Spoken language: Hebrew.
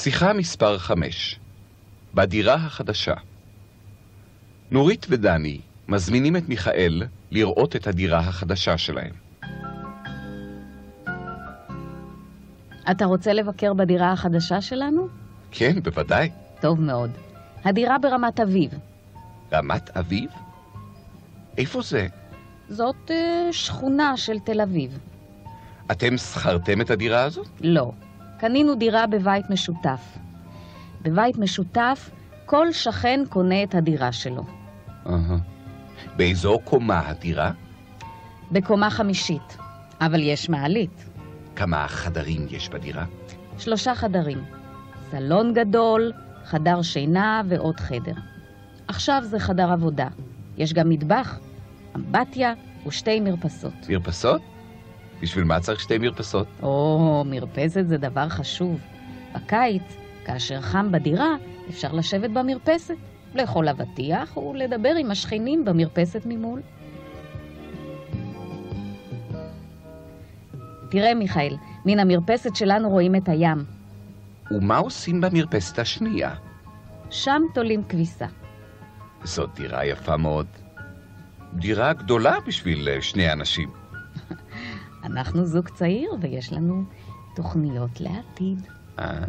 שיחה מספר 5 בדירה החדשה נורית ודני מזמינים את מיכאל לראות את הדירה החדשה שלהם. אתה רוצה לבקר בדירה החדשה שלנו? כן, בוודאי. טוב מאוד. הדירה ברמת אביב. רמת אביב? איפה זה? זאת אה, שכונה של תל אביב. אתם שכרתם את הדירה הזאת? לא. קנינו דירה בבית משותף. בבית משותף כל שכן קונה את הדירה שלו. אהה. באיזו קומה הדירה? בקומה חמישית. אבל יש מעלית. כמה חדרים יש בדירה? שלושה חדרים. סלון גדול, חדר שינה ועוד חדר. עכשיו זה חדר עבודה. יש גם מטבח, אמבטיה ושתי מרפסות. מרפסות? בשביל מה צריך שתי מרפסות? או, מרפסת זה דבר חשוב. בקיץ, כאשר חם בדירה, אפשר לשבת במרפסת, לאכול אבטיח ולדבר עם השכנים במרפסת ממול. תראה, מיכאל, מן המרפסת שלנו רואים את הים. ומה עושים במרפסת השנייה? שם תולים כביסה. זאת דירה יפה מאוד. דירה גדולה בשביל אה, שני אנשים. אנחנו זוג צעיר ויש לנו תוכניות לעתיד. אה...